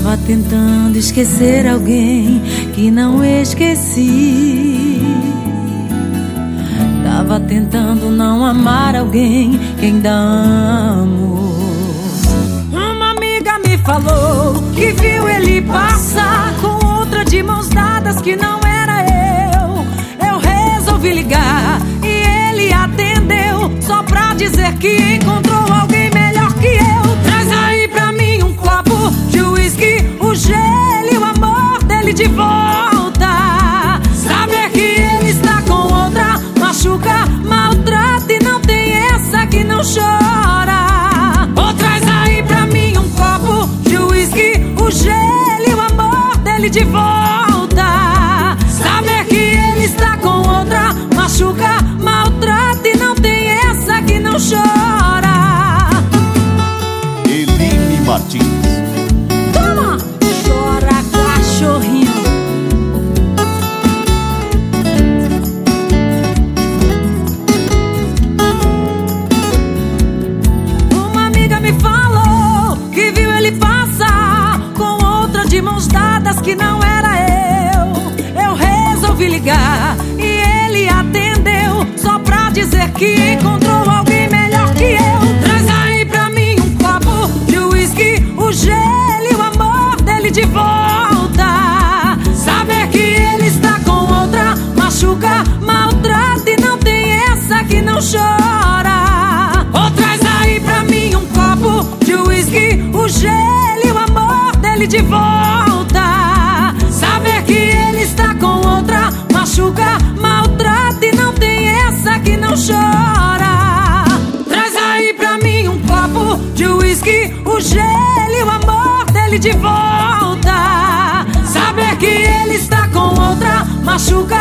Tava tentando esquecer alguém que não esqueci. Tava tentando não amar alguém que ainda amo. De volta. Saber que ele está com outra machuca, maltrata e não tem essa que não chora. Eline Martins. Ligar e ele atendeu só pra dizer que encontrou alguém melhor que eu. Traz aí pra mim um copo de uísque, o gelo e o amor dele de volta. Saber que ele está com outra machuca, maltrata e não tem essa que não chora. Ou traz aí pra mim um copo de uísque, o gelo e o amor dele de volta. Uísque, o gelo e o amor dele de volta. Saber que ele está com outra machuca,